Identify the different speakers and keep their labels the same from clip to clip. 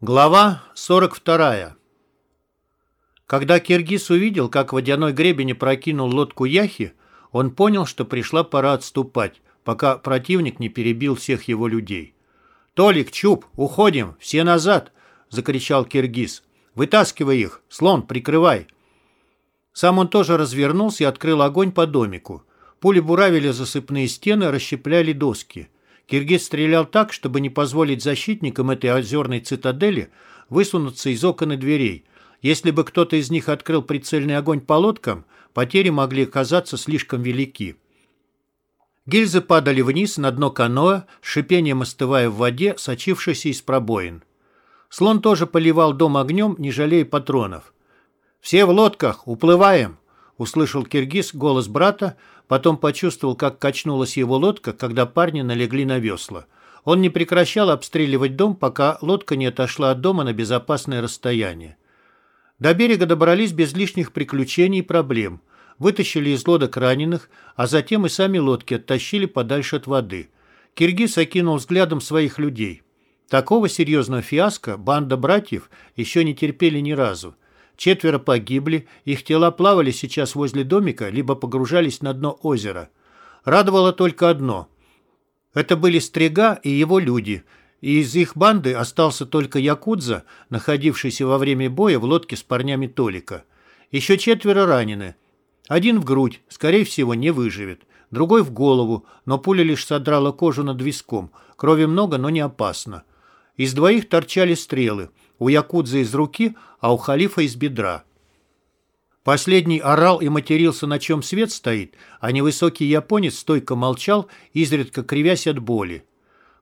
Speaker 1: Глава 42. Когда Киргиз увидел, как водяной гребень опрокинул лодку Яхи, он понял, что пришла пора отступать, пока противник не перебил всех его людей. «Толик, Чуб, уходим! Все назад!» — закричал Киргиз. «Вытаскивай их! Слон, прикрывай!» Сам он тоже развернулся и открыл огонь по домику. Пули буравили засыпные стены, расщепляли доски. Киргиз стрелял так, чтобы не позволить защитникам этой озерной цитадели высунуться из окон и дверей. Если бы кто-то из них открыл прицельный огонь по лодкам, потери могли оказаться слишком велики. Гильзы падали вниз на дно каноэ, шипением остывая в воде, сочившейся из пробоин. Слон тоже поливал дом огнем, не жалея патронов. «Все в лодках! Уплываем!» Услышал Киргиз голос брата, потом почувствовал, как качнулась его лодка, когда парни налегли на весла. Он не прекращал обстреливать дом, пока лодка не отошла от дома на безопасное расстояние. До берега добрались без лишних приключений и проблем. Вытащили из лодок раненых, а затем и сами лодки оттащили подальше от воды. Киргиз окинул взглядом своих людей. Такого серьезного фиаско банда братьев еще не терпели ни разу. Четверо погибли, их тела плавали сейчас возле домика, либо погружались на дно озера. Радовало только одно. Это были Стрега и его люди, и из их банды остался только Якудза, находившийся во время боя в лодке с парнями Толика. Еще четверо ранены. Один в грудь, скорее всего, не выживет. Другой в голову, но пуля лишь содрала кожу над виском. Крови много, но не опасно. Из двоих торчали стрелы – у якудза из руки, а у халифа из бедра. Последний орал и матерился, на чем свет стоит, а невысокий японец стойко молчал, изредка кривясь от боли.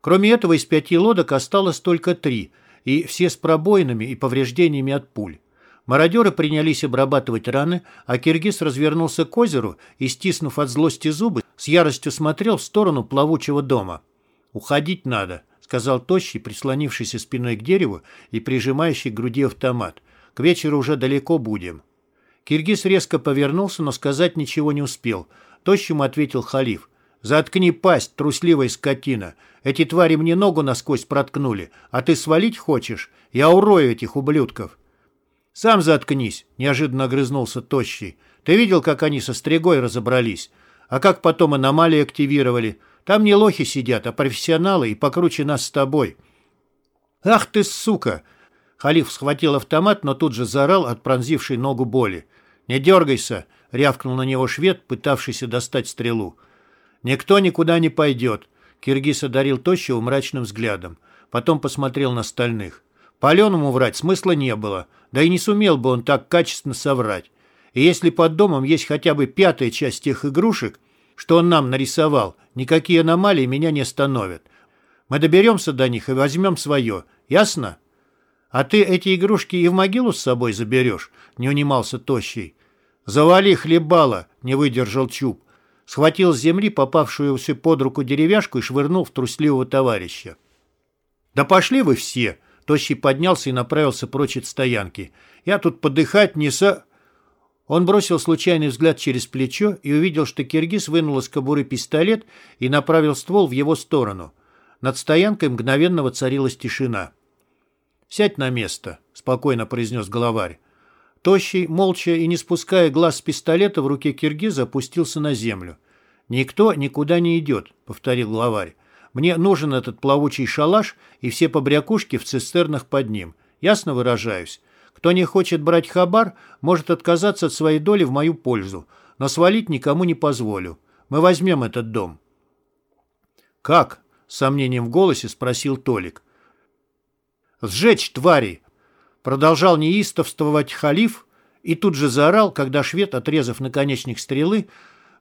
Speaker 1: Кроме этого, из пяти лодок осталось только три, и все с пробоинами и повреждениями от пуль. Мародеры принялись обрабатывать раны, а Киргиз развернулся к озеру и, стиснув от злости зубы, с яростью смотрел в сторону плавучего дома. «Уходить надо», сказал Тощий, прислонившийся спиной к дереву и прижимающий к груди автомат. «К вечеру уже далеко будем». Киргиз резко повернулся, но сказать ничего не успел. Тощему ответил халиф. «Заткни пасть, трусливая скотина. Эти твари мне ногу насквозь проткнули, а ты свалить хочешь? Я урою этих ублюдков». «Сам заткнись», — неожиданно огрызнулся Тощий. «Ты видел, как они со стригой разобрались? А как потом аномалии активировали? Там не лохи сидят, а профессионалы и покруче нас с тобой». «Ах ты, сука!» Халиф схватил автомат, но тут же заорал от пронзившей ногу боли. «Не дергайся!» — рявкнул на него швед, пытавшийся достать стрелу. «Никто никуда не пойдет!» Киргиз одарил тощего мрачным взглядом. Потом посмотрел на остальных. Паленому врать смысла не было, да и не сумел бы он так качественно соврать. И если под домом есть хотя бы пятая часть тех игрушек, что он нам нарисовал, никакие аномалии меня не остановят. Мы доберемся до них и возьмем свое. Ясно? А ты эти игрушки и в могилу с собой заберешь? Не унимался Тощий. Завали хлебала, не выдержал Чуб. Схватил с земли попавшуюся под руку деревяшку и швырнул в трусливого товарища. «Да пошли вы все!» Тощий поднялся и направился прочь от стоянки. «Я тут подыхать не со...» Он бросил случайный взгляд через плечо и увидел, что Киргиз вынул из кобуры пистолет и направил ствол в его сторону. Над стоянкой мгновенно воцарилась тишина. «Сядь на место», — спокойно произнес главарь. Тощий, молча и не спуская глаз с пистолета в руке Киргиза, опустился на землю. «Никто никуда не идет», — повторил главарь. «Мне нужен этот плавучий шалаш и все побрякушки в цистернах под ним. Ясно выражаюсь? Кто не хочет брать хабар, может отказаться от своей доли в мою пользу, но свалить никому не позволю. Мы возьмем этот дом». «Как?» — с сомнением в голосе спросил Толик. «Сжечь, твари!» Продолжал неистовствовать халиф и тут же заорал, когда швед, отрезав наконечник стрелы,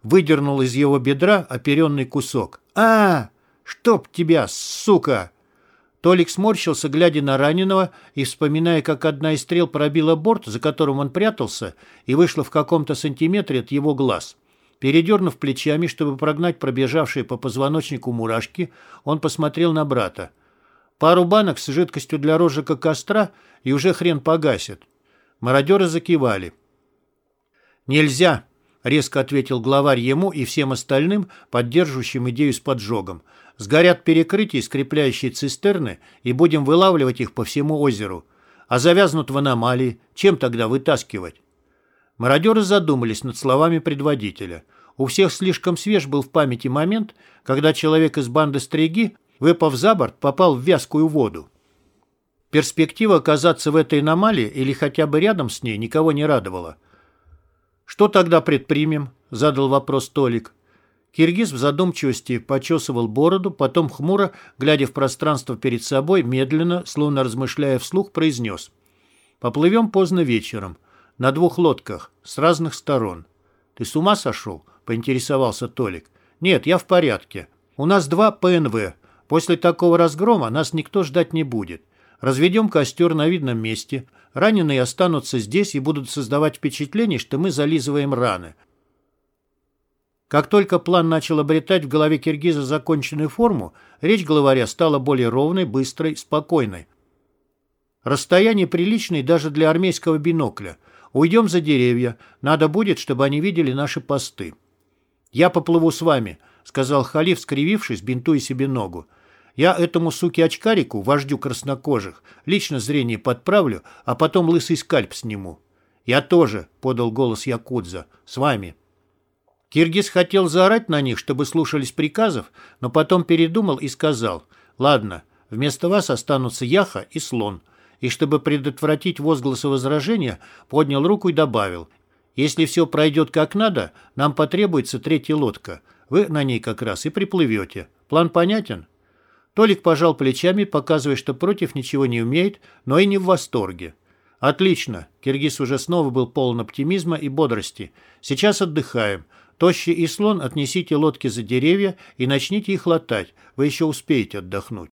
Speaker 1: выдернул из его бедра оперенный кусок. «А, чтоб тебя, сука!» Толик сморщился, глядя на раненого и вспоминая, как одна из стрел пробила борт, за которым он прятался, и вышла в каком-то сантиметре от его глаз. Передернув плечами, чтобы прогнать пробежавшие по позвоночнику мурашки, он посмотрел на брата. Пару банок с жидкостью для розжига костра, и уже хрен погасит. Мародеры закивали. «Нельзя!» — резко ответил главарь ему и всем остальным, поддерживающим идею с поджогом. Сгорят перекрытия, скрепляющие цистерны, и будем вылавливать их по всему озеру. А завязнут в аномалии, чем тогда вытаскивать? Мародеры задумались над словами предводителя. У всех слишком свеж был в памяти момент, когда человек из банды Стриги, выпав за борт, попал в вязкую воду. Перспектива оказаться в этой аномалии или хотя бы рядом с ней никого не радовала. «Что тогда предпримем?» – задал вопрос Толик. Киргиз в задумчивости почесывал бороду, потом хмуро, глядя в пространство перед собой, медленно, словно размышляя вслух, произнес. «Поплывем поздно вечером. На двух лодках, с разных сторон». «Ты с ума сошел?» – поинтересовался Толик. «Нет, я в порядке. У нас два ПНВ. После такого разгрома нас никто ждать не будет. Разведем костер на видном месте. Раненые останутся здесь и будут создавать впечатление, что мы зализываем раны. Как только план начал обретать в голове киргиза законченную форму, речь главаря стала более ровной, быстрой, спокойной. Расстояние приличное даже для армейского бинокля. Уйдем за деревья. Надо будет, чтобы они видели наши посты. «Я поплыву с вами», — сказал Халиф, скривившись, бинтуя себе ногу. Я этому суке-очкарику, вождю краснокожих, лично зрение подправлю, а потом лысый скальп сниму. Я тоже, — подал голос Якудза, — с вами. Киргиз хотел заорать на них, чтобы слушались приказов, но потом передумал и сказал, ладно, вместо вас останутся Яха и Слон. И чтобы предотвратить возгласы возражения, поднял руку и добавил, если все пройдет как надо, нам потребуется третья лодка. Вы на ней как раз и приплывете. План понятен? Толик пожал плечами, показывая, что против ничего не умеет, но и не в восторге. «Отлично!» Киргиз уже снова был полон оптимизма и бодрости. «Сейчас отдыхаем. Тощий и слон отнесите лодки за деревья и начните их латать. Вы еще успеете отдохнуть».